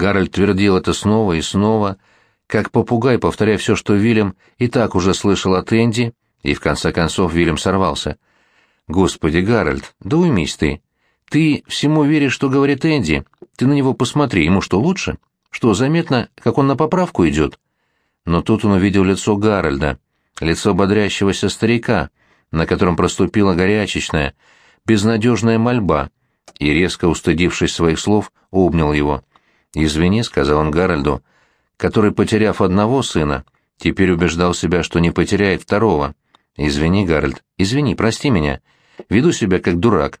Гарольд твердил это снова и снова, как попугай, повторяя все, что Вильям и так уже слышал от Энди, и в конце концов Вильям сорвался. «Господи, Гарольд, да уймись ты. Ты всему веришь, что говорит Энди. Ты на него посмотри, ему что, лучше? Что, заметно, как он на поправку идет?» Но тут он увидел лицо Гарольда, лицо бодрящегося старика, на котором проступила горячечная, безнадежная мольба, и, резко устыдившись своих слов, обнял его. «Извини», — сказал он Гарольду, который, потеряв одного сына, теперь убеждал себя, что не потеряет второго. «Извини, Гарольд, извини, прости меня. Веду себя как дурак».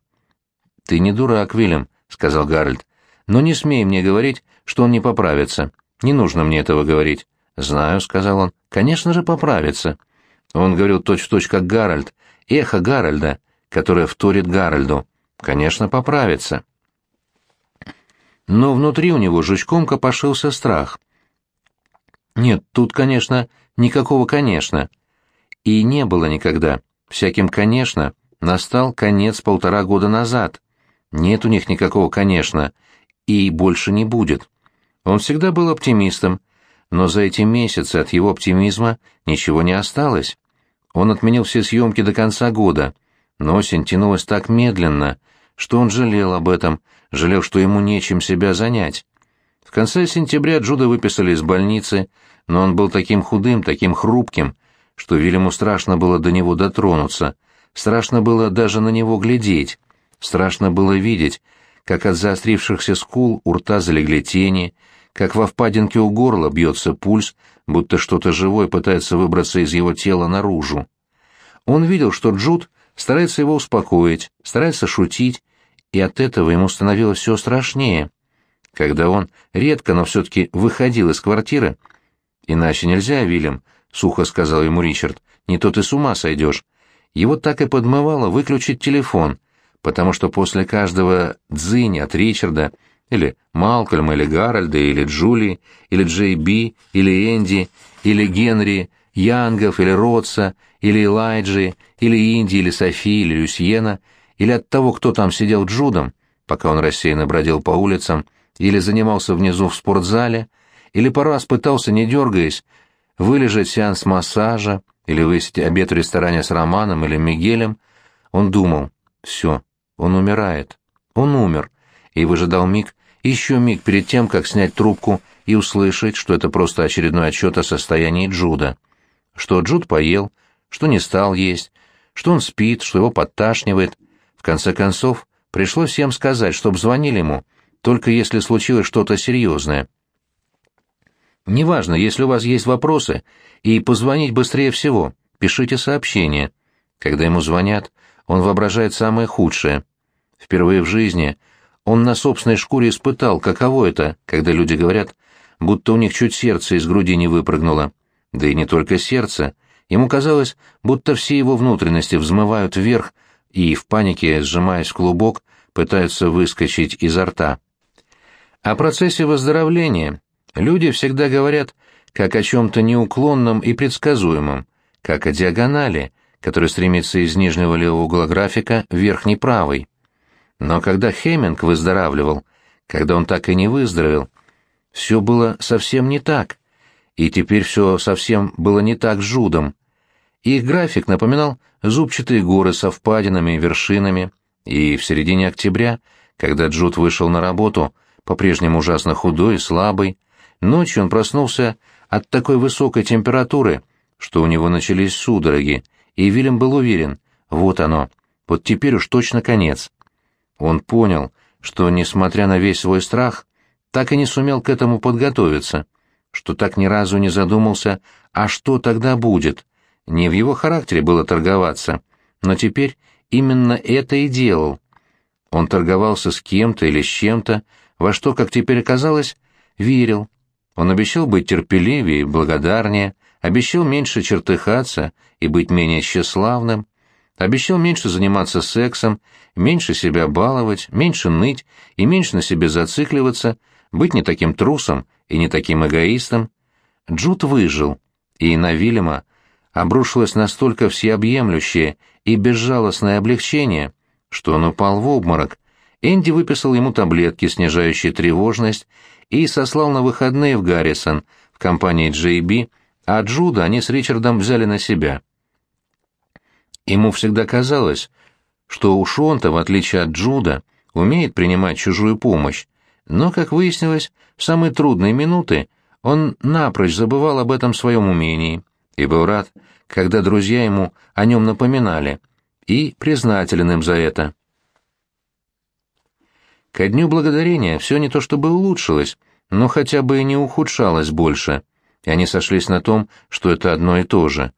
«Ты не дурак, Вильям», — сказал Гарольд. «Но не смей мне говорить, что он не поправится. Не нужно мне этого говорить». «Знаю», — сказал он. «Конечно же поправится». Он говорил точь-в-точь, как Гарольд, эхо Гарольда, которое вторит Гарольду. «Конечно, поправится». Но внутри у него жучком копошился страх. Нет, тут, конечно, никакого «конечно». И не было никогда. Всяким «конечно» настал конец полтора года назад. Нет у них никакого «конечно», и больше не будет. Он всегда был оптимистом, но за эти месяцы от его оптимизма ничего не осталось. Он отменил все съемки до конца года, но осень тянулась так медленно, что он жалел об этом, жалел, что ему нечем себя занять. В конце сентября Джуда выписали из больницы, но он был таким худым, таким хрупким, что Вильяму страшно было до него дотронуться, страшно было даже на него глядеть, страшно было видеть, как от заострившихся скул у рта залегли тени, как во впадинке у горла бьется пульс, будто что-то живое пытается выбраться из его тела наружу. Он видел, что Джуд старается его успокоить, старается шутить, и от этого ему становилось все страшнее. Когда он редко, но все-таки выходил из квартиры, «Иначе нельзя, Вильям», — сухо сказал ему Ричард, — «не то ты с ума сойдешь». Его так и подмывало выключить телефон, потому что после каждого дзыня от Ричарда или Малкольма, или Гарольда, или Джули, или Джей Би, или Энди, или Генри, Янгов, или Ротса, или Элайджи, или Инди, или Софи, или Люсьена, или от того, кто там сидел Джудом, пока он рассеянно бродил по улицам, или занимался внизу в спортзале, или пару раз пытался, не дергаясь, вылежать сеанс массажа, или высить обед в ресторане с Романом или Мигелем, он думал, все, он умирает, он умер, и выжидал миг, еще миг перед тем, как снять трубку и услышать, что это просто очередной отчет о состоянии Джуда. Что Джуд поел, что не стал есть, что он спит, что его подташнивает. В конце концов, пришлось всем сказать, чтоб звонили ему, только если случилось что-то серьезное. Неважно, если у вас есть вопросы, и позвонить быстрее всего, пишите сообщение. Когда ему звонят, он воображает самое худшее. Впервые в жизни он на собственной шкуре испытал, каково это, когда люди говорят, будто у них чуть сердце из груди не выпрыгнуло. Да и не только сердце. Ему казалось, будто все его внутренности взмывают вверх и, в панике, сжимаясь в клубок, пытаются выскочить изо рта. О процессе выздоровления люди всегда говорят как о чем-то неуклонном и предсказуемом, как о диагонали, которая стремится из нижнего левого угла графика в верхний правый. Но когда Хеминг выздоравливал, когда он так и не выздоровел, все было совсем не так. И теперь все совсем было не так Жудом. Их график напоминал зубчатые горы со впадинами и вершинами, и в середине октября, когда Джуд вышел на работу, по-прежнему ужасно худой и слабый, ночью он проснулся от такой высокой температуры, что у него начались судороги, и Вильям был уверен, вот оно, вот теперь уж точно конец. Он понял, что, несмотря на весь свой страх, так и не сумел к этому подготовиться, что так ни разу не задумался, а что тогда будет. Не в его характере было торговаться, но теперь именно это и делал. Он торговался с кем-то или с чем-то, во что, как теперь оказалось, верил. Он обещал быть терпеливее и благодарнее, обещал меньше чертыхаться и быть менее тщеславным, Обещал меньше заниматься сексом, меньше себя баловать, меньше ныть и меньше на себе зацикливаться, быть не таким трусом и не таким эгоистом. Джуд выжил, и на Вильяма обрушилось настолько всеобъемлющее и безжалостное облегчение, что он упал в обморок, Энди выписал ему таблетки, снижающие тревожность, и сослал на выходные в Гаррисон в компании Джей Би, а Джуда они с Ричардом взяли на себя. Ему всегда казалось, что уж он-то, в отличие от Джуда, умеет принимать чужую помощь, но, как выяснилось, в самые трудные минуты он напрочь забывал об этом своем умении и был рад, когда друзья ему о нем напоминали, и признателен им за это. Ко дню благодарения все не то чтобы улучшилось, но хотя бы и не ухудшалось больше, и они сошлись на том, что это одно и то же.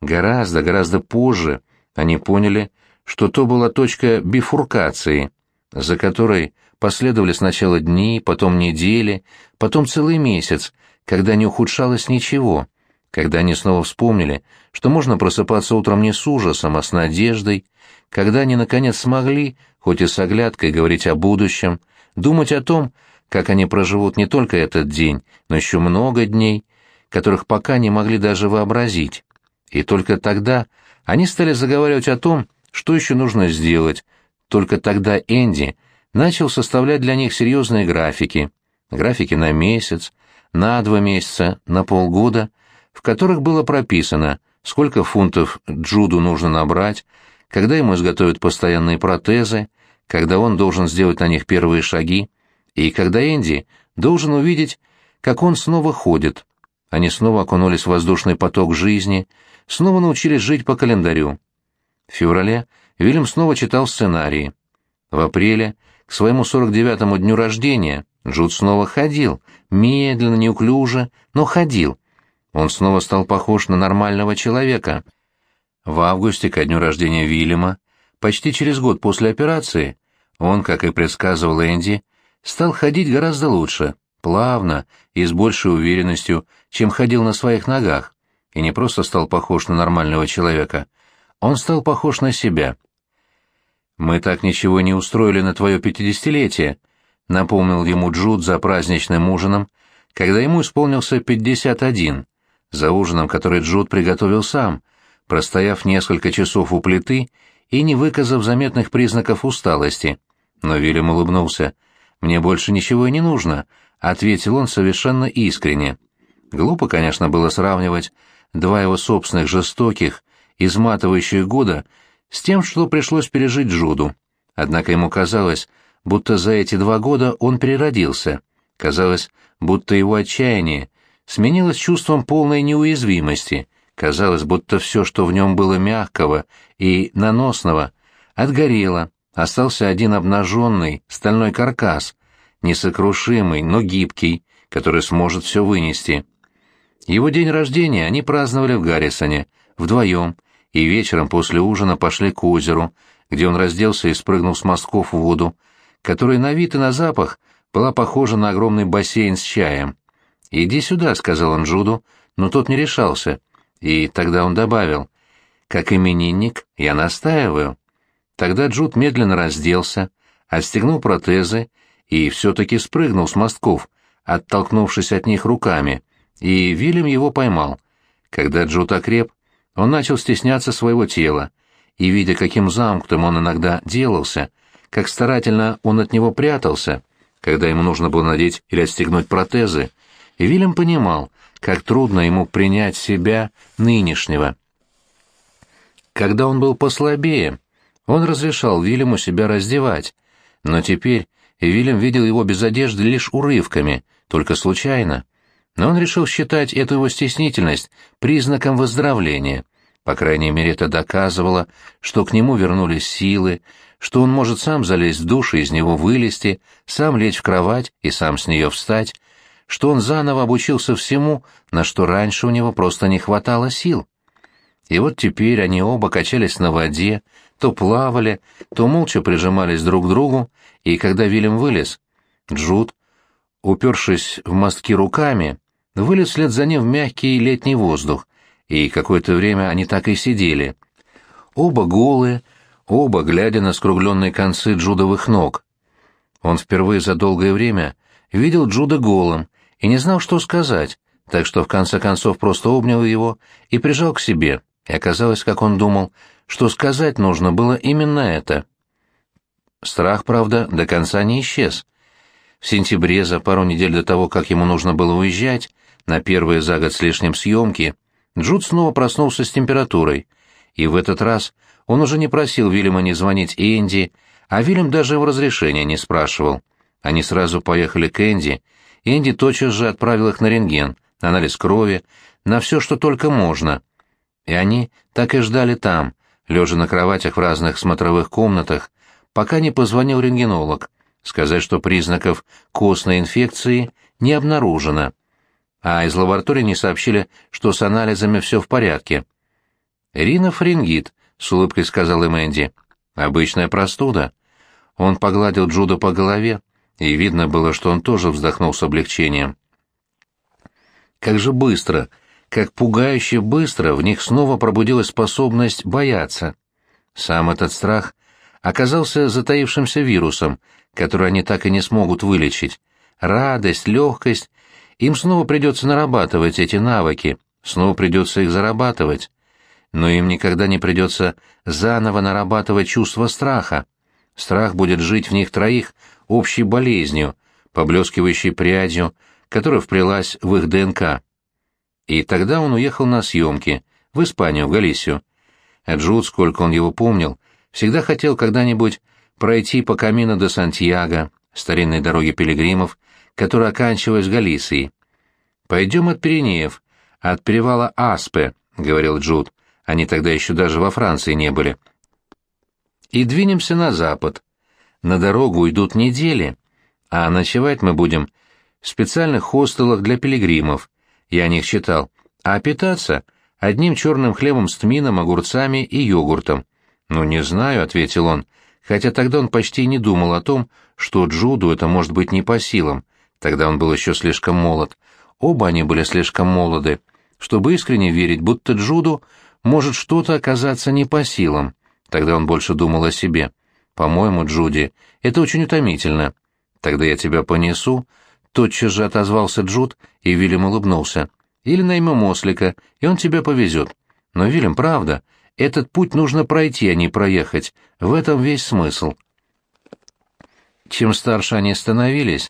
Гораздо, гораздо позже они поняли, что то была точка бифуркации, за которой последовали сначала дни, потом недели, потом целый месяц, когда не ухудшалось ничего, когда они снова вспомнили, что можно просыпаться утром не с ужасом, а с надеждой, когда они, наконец, смогли, хоть и с оглядкой, говорить о будущем, думать о том, как они проживут не только этот день, но еще много дней, которых пока не могли даже вообразить. И только тогда они стали заговаривать о том, что еще нужно сделать. Только тогда Энди начал составлять для них серьезные графики, графики на месяц, на два месяца, на полгода, в которых было прописано, сколько фунтов Джуду нужно набрать, когда ему изготовят постоянные протезы, когда он должен сделать на них первые шаги, и когда Энди должен увидеть, как он снова ходит. Они снова окунулись в воздушный поток жизни, снова научились жить по календарю. В феврале Вильям снова читал сценарии. В апреле, к своему 49-му дню рождения, Джуд снова ходил, медленно, неуклюже, но ходил. Он снова стал похож на нормального человека. В августе, ко дню рождения Вильяма, почти через год после операции, он, как и предсказывал Энди, стал ходить гораздо лучше, плавно и с большей уверенностью, чем ходил на своих ногах, и не просто стал похож на нормального человека, он стал похож на себя. «Мы так ничего не устроили на твое пятидесятилетие», — напомнил ему Джуд за праздничным ужином, когда ему исполнился пятьдесят один, за ужином, который Джуд приготовил сам, простояв несколько часов у плиты и не выказав заметных признаков усталости. Но Вильям улыбнулся. «Мне больше ничего и не нужно», — ответил он совершенно искренне. Глупо, конечно, было сравнивать два его собственных жестоких, изматывающих года с тем, что пришлось пережить Джуду. Однако ему казалось, будто за эти два года он переродился. Казалось, будто его отчаяние сменилось чувством полной неуязвимости. Казалось, будто все, что в нем было мягкого и наносного, отгорело, остался один обнаженный стальной каркас, несокрушимый, но гибкий, который сможет все вынести. Его день рождения они праздновали в Гаррисоне, вдвоем, и вечером после ужина пошли к озеру, где он разделся и спрыгнул с мостков в воду, которая на вид и на запах была похожа на огромный бассейн с чаем. «Иди сюда», — сказал он Джуду, но тот не решался. И тогда он добавил, «Как именинник я настаиваю». Тогда Джуд медленно разделся, отстегнул протезы и все-таки спрыгнул с мостков, оттолкнувшись от них руками, и Вильям его поймал. Когда Джуд окреп, он начал стесняться своего тела, и, видя, каким замкнутым он иногда делался, как старательно он от него прятался, когда ему нужно было надеть или отстегнуть протезы, Вильям понимал, как трудно ему принять себя нынешнего. Когда он был послабее, он разрешал Вильяму себя раздевать, но теперь Вильям видел его без одежды лишь урывками, только случайно. Но он решил считать эту его стеснительность признаком выздоровления. По крайней мере, это доказывало, что к нему вернулись силы, что он может сам залезть в душ и из него вылезти, сам лечь в кровать и сам с нее встать, что он заново обучился всему, на что раньше у него просто не хватало сил. И вот теперь они оба качались на воде, то плавали, то молча прижимались друг к другу, и когда Вильям вылез, Джуд, упершись в мостки руками, вылез вслед за ним в мягкий летний воздух, и какое-то время они так и сидели. Оба голые, оба глядя на скругленные концы Джудовых ног. Он впервые за долгое время видел Джуда голым и не знал, что сказать, так что в конце концов просто обнял его и прижал к себе, и оказалось, как он думал, что сказать нужно было именно это. Страх, правда, до конца не исчез. В сентябре, за пару недель до того, как ему нужно было уезжать, на первые за год с лишним съемки, Джуд снова проснулся с температурой. И в этот раз он уже не просил Вильяма не звонить Энди, а Вильям даже его разрешения не спрашивал. Они сразу поехали к Энди, Энди тотчас же отправил их на рентген, на анализ крови, на все, что только можно. И они так и ждали там, лежа на кроватях в разных смотровых комнатах, пока не позвонил рентгенолог, сказать, что признаков костной инфекции не обнаружено. А из лаборатории не сообщили, что с анализами все в порядке. «Ринофрингит», — с улыбкой сказал им Энди. «Обычная простуда». Он погладил Джуда по голове, и видно было, что он тоже вздохнул с облегчением. Как же быстро, как пугающе быстро в них снова пробудилась способность бояться. Сам этот страх оказался затаившимся вирусом, который они так и не смогут вылечить. Радость, легкость. Им снова придется нарабатывать эти навыки, снова придется их зарабатывать. Но им никогда не придется заново нарабатывать чувство страха. Страх будет жить в них троих общей болезнью, поблескивающей прядью, которая вплелась в их ДНК. И тогда он уехал на съемки, в Испанию, в Галисию. Джуд, сколько он его помнил, всегда хотел когда-нибудь пройти по Камино до Сантьяго, старинной дороге пилигримов, которая оканчивалась Галисией. «Пойдем от Пиренеев, от перевала Аспе», — говорил Джуд. Они тогда еще даже во Франции не были. «И двинемся на запад. На дорогу идут недели, а ночевать мы будем в специальных хостелах для пилигримов. Я о них читал. А питаться — одним черным хлебом с тмином, огурцами и йогуртом. «Ну, не знаю», — ответил он, хотя тогда он почти не думал о том, что Джуду это может быть не по силам. Тогда он был еще слишком молод. Оба они были слишком молоды, чтобы искренне верить, будто Джуду может что-то оказаться не по силам. Тогда он больше думал о себе. «По-моему, Джуди, это очень утомительно. Тогда я тебя понесу», — тотчас же отозвался Джуд, и Вильям улыбнулся. «Или наймем ослика, и он тебя повезет. Но, Вильям, правда, этот путь нужно пройти, а не проехать. В этом весь смысл». Чем старше они становились,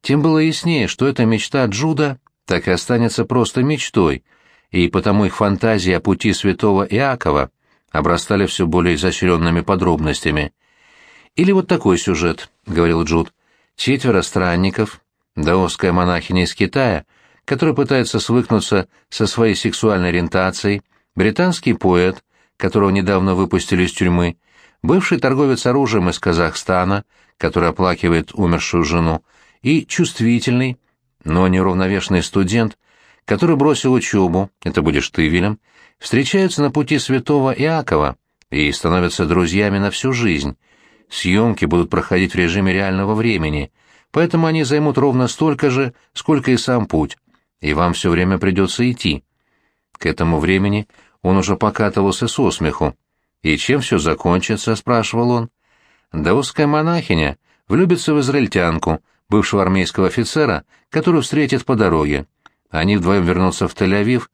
тем было яснее, что эта мечта Джуда так и останется просто мечтой, и потому их фантазии о пути святого Иакова обрастали все более изощренными подробностями. «Или вот такой сюжет», — говорил Джуд. «Четверо странников, даосская монахиня из Китая, которая пытается свыкнуться со своей сексуальной ориентацией, британский поэт, которого недавно выпустили из тюрьмы, бывший торговец оружием из Казахстана, который оплакивает умершую жену, и чувствительный, но неравновешенный студент, который бросил учебу, это будешь ты, Вильям, встречаются на пути святого Иакова и становятся друзьями на всю жизнь. Съемки будут проходить в режиме реального времени, поэтому они займут ровно столько же, сколько и сам путь, и вам все время придется идти. К этому времени он уже покатывался со смеху. «И чем все закончится?» — спрашивал он. «Даосская монахиня влюбится в израильтянку, бывшего армейского офицера, которую встретит по дороге. Они вдвоем вернутся в Тель-Авив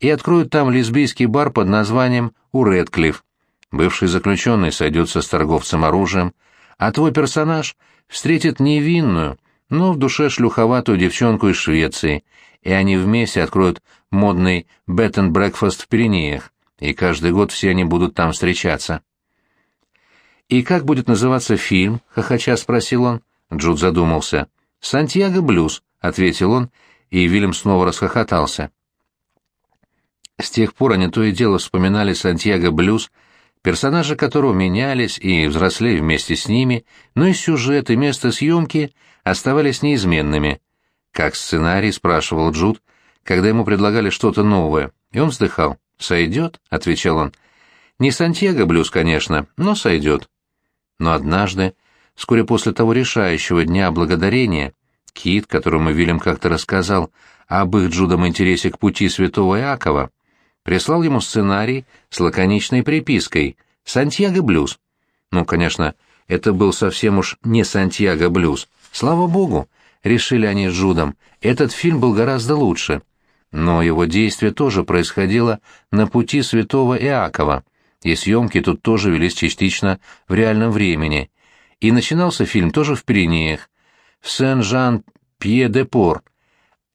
и откроют там лесбийский бар под названием «Уредклифф». Бывший заключенный сойдется с торговцем оружием, а твой персонаж встретит невинную, но в душе шлюховатую девчонку из Швеции, и они вместе откроют модный bed and breakfast в Пиренеях, и каждый год все они будут там встречаться. «И как будет называться фильм?» — хохоча спросил он. Джуд задумался. «Сантьяго Блюз», — ответил он, и Вильям снова расхохотался. С тех пор они то и дело вспоминали Сантьяго Блюз, персонажи которого менялись и взрослели вместе с ними, но и сюжет и место съемки оставались неизменными. Как сценарий, спрашивал Джуд, когда ему предлагали что-то новое, и он вздыхал. «Сойдет?» — отвечал он. «Не Сантьяго Блюз, конечно, но сойдет». Но однажды, вскоре после того решающего дня благодарения, Кит, которому Вильям как-то рассказал об их Джудом интересе к пути святого Иакова, прислал ему сценарий с лаконичной припиской «Сантьяго Блюз». Ну, конечно, это был совсем уж не Сантьяго Блюз. Слава богу, решили они с Джудом, этот фильм был гораздо лучше. Но его действие тоже происходило на пути святого Иакова, и съемки тут тоже велись частично в реальном времени, И начинался фильм тоже в Пиренеях, в Сен-Жан-Пье-де-Пор,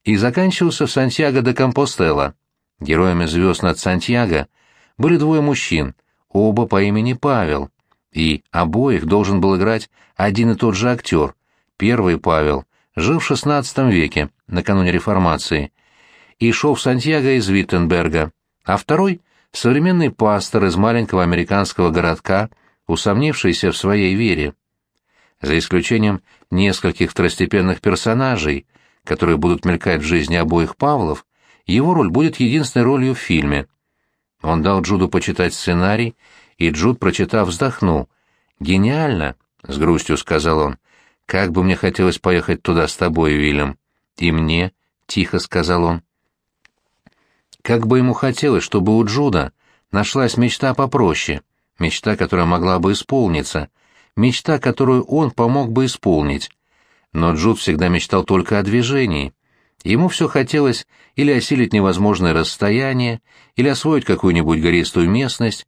и заканчивался в Сантьяго де Компостела. Героями звезд над Сантьяго были двое мужчин, оба по имени Павел, и обоих должен был играть один и тот же актер. Первый Павел жил в XVI веке, накануне реформации, и шел в Сантьяго из Виттенберга, а второй — современный пастор из маленького американского городка, усомнившийся в своей вере. За исключением нескольких второстепенных персонажей, которые будут мелькать в жизни обоих Павлов, его роль будет единственной ролью в фильме. Он дал Джуду почитать сценарий, и Джуд, прочитав, вздохнул. «Гениально!» — с грустью сказал он. «Как бы мне хотелось поехать туда с тобой, Вильям!» «И мне!» — тихо сказал он. Как бы ему хотелось, чтобы у Джуда нашлась мечта попроще, мечта, которая могла бы исполниться, мечта, которую он помог бы исполнить. Но Джуд всегда мечтал только о движении. Ему все хотелось или осилить невозможное расстояние, или освоить какую-нибудь гористую местность.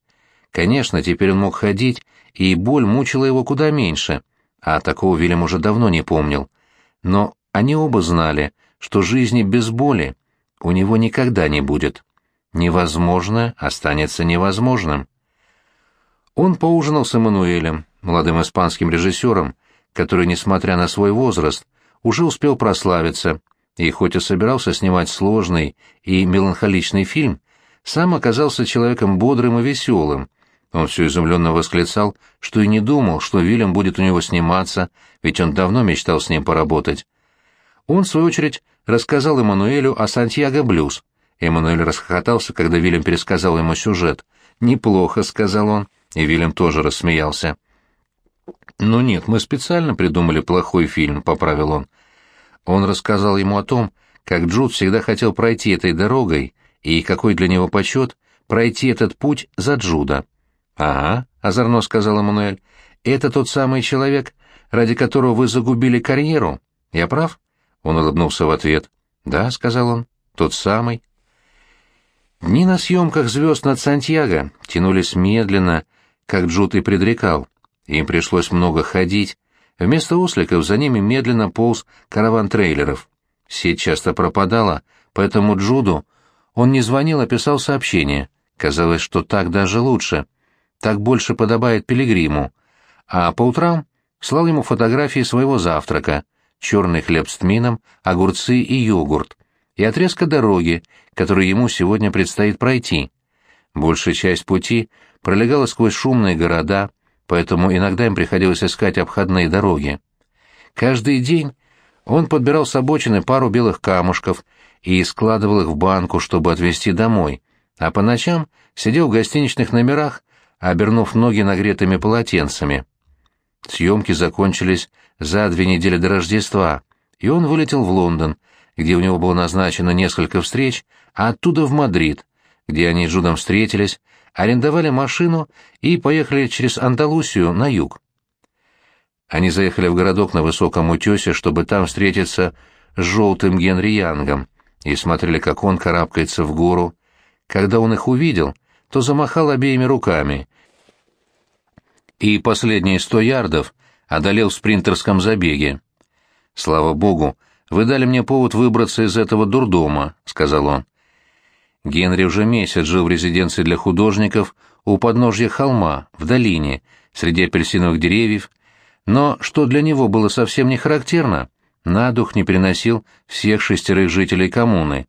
Конечно, теперь он мог ходить, и боль мучила его куда меньше, а такого Вильям уже давно не помнил. Но они оба знали, что жизни без боли у него никогда не будет. Невозможно останется невозможным. Он поужинал с Эммануэлем, молодым испанским режиссером, который, несмотря на свой возраст, уже успел прославиться, и хоть и собирался снимать сложный и меланхоличный фильм, сам оказался человеком бодрым и веселым. Он все изумленно восклицал, что и не думал, что Вильям будет у него сниматься, ведь он давно мечтал с ним поработать. Он, в свою очередь, рассказал Эммануэлю о Сантьяго Блюз. Эммануэль расхохотался, когда Вильям пересказал ему сюжет. «Неплохо», — сказал он, и Вильям тоже рассмеялся. «Ну нет, мы специально придумали плохой фильм», — поправил он. Он рассказал ему о том, как Джуд всегда хотел пройти этой дорогой, и какой для него почет пройти этот путь за Джуда. «Ага», — озорно сказал Эммануэль, — «это тот самый человек, ради которого вы загубили карьеру. Я прав?» Он улыбнулся в ответ. «Да», — сказал он, — «тот самый». Дни на съемках «Звезд над Сантьяго» тянулись медленно, как Джуд и предрекал. Им пришлось много ходить. Вместо осликов за ними медленно полз караван трейлеров. Сеть часто пропадала, поэтому Джуду он не звонил, а писал сообщения. Казалось, что так даже лучше. Так больше подобает пилигриму. А по утрам слал ему фотографии своего завтрака. Черный хлеб с тмином, огурцы и йогурт. И отрезка дороги, которую ему сегодня предстоит пройти. Большая часть пути пролегала сквозь шумные города, поэтому иногда им приходилось искать обходные дороги. Каждый день он подбирал с обочины пару белых камушков и складывал их в банку, чтобы отвезти домой, а по ночам сидел в гостиничных номерах, обернув ноги нагретыми полотенцами. Съемки закончились за две недели до Рождества, и он вылетел в Лондон, где у него было назначено несколько встреч, а оттуда в Мадрид, где они с Джудом встретились, арендовали машину и поехали через Андалусию на юг. Они заехали в городок на высоком утесе, чтобы там встретиться с желтым Генри Янгом, и смотрели, как он карабкается в гору. Когда он их увидел, то замахал обеими руками. И последние сто ярдов одолел в спринтерском забеге. «Слава богу, вы дали мне повод выбраться из этого дурдома», — сказал он. Генри уже месяц жил в резиденции для художников у подножья холма, в долине, среди апельсиновых деревьев, но, что для него было совсем не характерно, на дух не переносил всех шестерых жителей коммуны.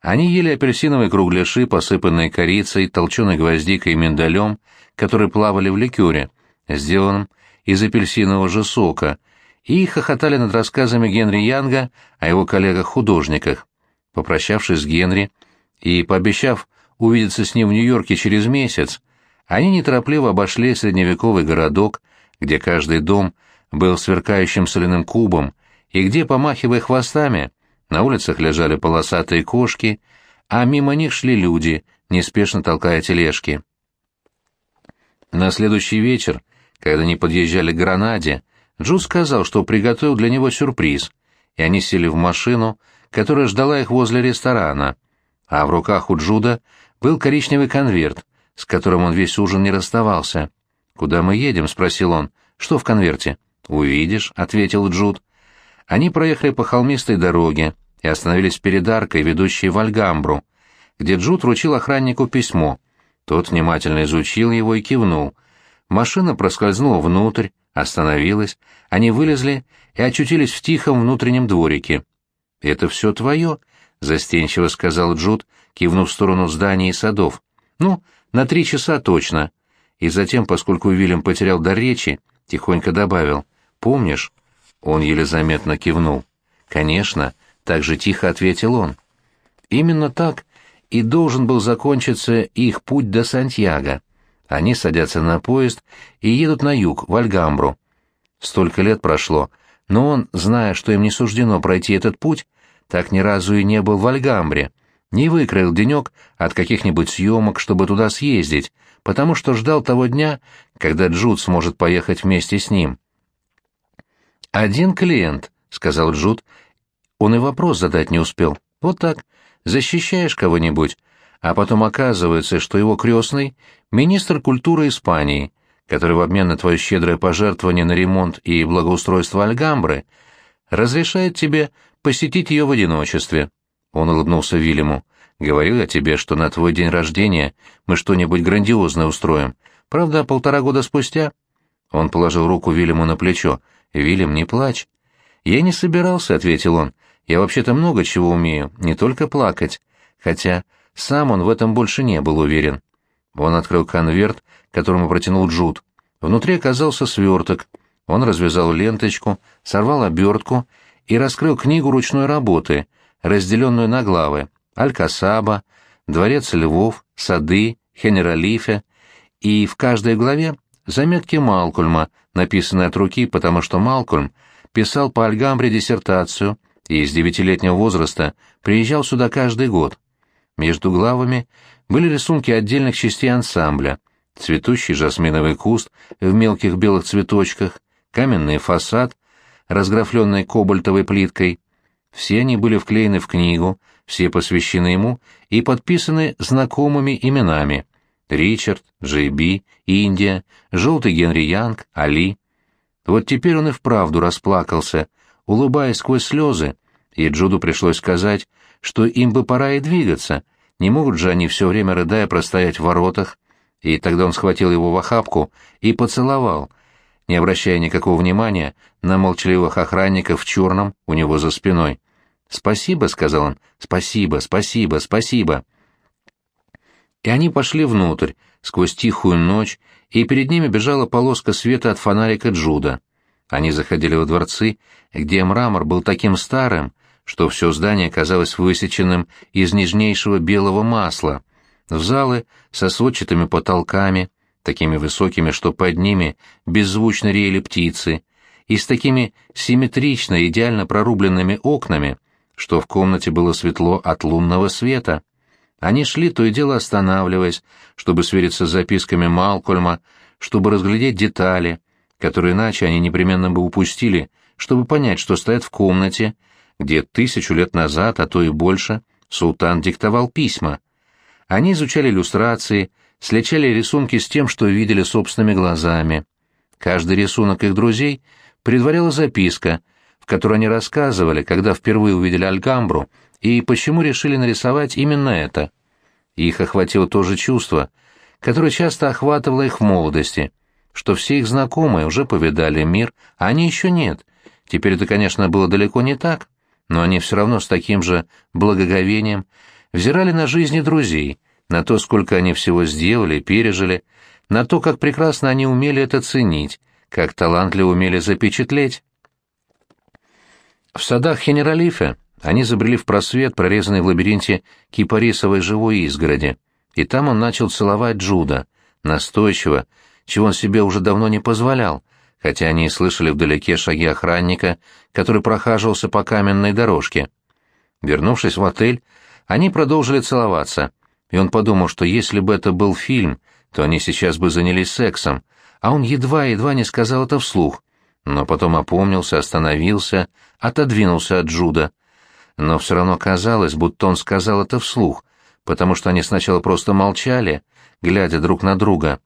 Они ели апельсиновые кругляши, посыпанные корицей, толченой гвоздикой и миндалем, которые плавали в ликере, сделанном из апельсинового же сока, и хохотали над рассказами Генри Янга о его коллегах-художниках. Попрощавшись с Генри, и, пообещав увидеться с ним в Нью-Йорке через месяц, они неторопливо обошли средневековый городок, где каждый дом был сверкающим соляным кубом, и где, помахивая хвостами, на улицах лежали полосатые кошки, а мимо них шли люди, неспешно толкая тележки. На следующий вечер, когда они подъезжали к Гранаде, Джуд сказал, что приготовил для него сюрприз, и они сели в машину, которая ждала их возле ресторана — а в руках у Джуда был коричневый конверт, с которым он весь ужин не расставался. «Куда мы едем?» — спросил он. Что в конверте?» «Увидишь», — ответил Джуд. Они проехали по холмистой дороге и остановились перед аркой, ведущей в Альгамбру, где Джуд вручил охраннику письмо. Тот внимательно изучил его и кивнул. Машина проскользнула внутрь, остановилась, они вылезли и очутились в тихом внутреннем дворике. «Это все твое», — застенчиво сказал Джуд, кивнув в сторону зданий и садов. «Ну, на три часа точно». И затем, поскольку Уильям потерял дар речи, тихонько добавил. «Помнишь?» Он еле заметно кивнул. «Конечно», — так же тихо ответил он. Именно так и должен был закончиться их путь до Сантьяго. Они садятся на поезд и едут на юг, в Альгамбру. Столько лет прошло, но он, зная, что им не суждено пройти этот путь, так ни разу и не был в Альгамбре, не выкроил денек от каких-нибудь съемок, чтобы туда съездить, потому что ждал того дня, когда Джуд сможет поехать вместе с ним. «Один клиент», — сказал Джуд. Он и вопрос задать не успел. «Вот так. Защищаешь кого-нибудь, а потом оказывается, что его крестный — министр культуры Испании, который в обмен на твое щедрое пожертвование на ремонт и благоустройство Альгамбры разрешает тебе посетить ее в одиночестве». Он улыбнулся Вильяму. «Говорил я тебе, что на твой день рождения мы что-нибудь грандиозное устроим. Правда, полтора года спустя...» Он положил руку Вильяму на плечо. «Вильям, не плачь». «Я не собирался», — ответил он. «Я вообще-то много чего умею, не только плакать. Хотя сам он в этом больше не был уверен». Он открыл конверт, которому протянул Джуд. Внутри оказался сверток. Он развязал ленточку, сорвал обертку и раскрыл книгу ручной работы, разделенную на главы «Алькасаба», «Дворец львов», «Сады», «Хенералифе», и в каждой главе заметки Малкольма, написанные от руки, потому что Малкольм писал по Альгамбре диссертацию и с девятилетнего возраста приезжал сюда каждый год. Между главами были рисунки отдельных частей ансамбля, цветущий жасминовый куст в мелких белых цветочках, каменный фасад, разграфленный кобальтовой плиткой. Все они были вклеены в книгу, все посвящены ему и подписаны знакомыми именами — Ричард, Джейби, Индия, Желтый Генри Янг, Али. Вот теперь он и вправду расплакался, улыбаясь сквозь слезы, и Джуду пришлось сказать, что им бы пора и двигаться, не могут же они все время рыдая простоять в воротах. И тогда он схватил его в охапку и поцеловал, не обращая никакого внимания на молчаливых охранников в черном у него за спиной. «Спасибо», — сказал он, — «спасибо, спасибо, спасибо» и они пошли внутрь, сквозь тихую ночь, и перед ними бежала полоска света от фонарика Джуда. Они заходили во дворцы, где мрамор был таким старым, что все здание казалось высеченным из нежнейшего белого масла, в залы со сводчатыми потолками, такими высокими, что под ними беззвучно реяли птицы, и с такими симметрично идеально прорубленными окнами, что в комнате было светло от лунного света. Они шли, то и дело останавливаясь, чтобы свериться с записками Малкольма, чтобы разглядеть детали, которые иначе они непременно бы упустили, чтобы понять, что стоят в комнате, где тысячу лет назад, а то и больше, султан диктовал письма. Они изучали иллюстрации, сличали рисунки с тем, что видели собственными глазами. Каждый рисунок их друзей предваряла записка, в которой они рассказывали, когда впервые увидели Альгамбру, и почему решили нарисовать именно это. Их охватило то же чувство, которое часто охватывало их в молодости, что все их знакомые уже повидали мир, а они еще нет. Теперь это, конечно, было далеко не так, но они все равно с таким же благоговением взирали на жизни друзей, на то, сколько они всего сделали, пережили, на то, как прекрасно они умели это ценить, как талантливо умели запечатлеть. В садах Хенералифе они забрели в просвет, прорезанный в лабиринте кипарисовой живой изгороди, и там он начал целовать Джуда, настойчиво, чего он себе уже давно не позволял, хотя они и слышали вдалеке шаги охранника, который прохаживался по каменной дорожке. Вернувшись в отель, они продолжили целоваться, и он подумал, что если бы это был фильм, то они сейчас бы занялись сексом, а он едва-едва не сказал это вслух, но потом опомнился, остановился, отодвинулся от Джуда — но все равно казалось, будто он сказал это вслух, потому что они сначала просто молчали, глядя друг на друга.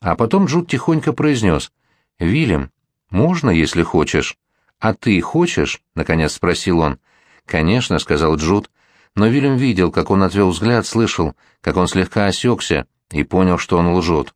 А потом Джуд тихонько произнес «Вильям, можно, если хочешь?» «А ты хочешь?» — наконец спросил он. «Конечно», — сказал Джуд, но Вильям видел, как он отвел взгляд, слышал, как он слегка осекся и понял, что он лжет.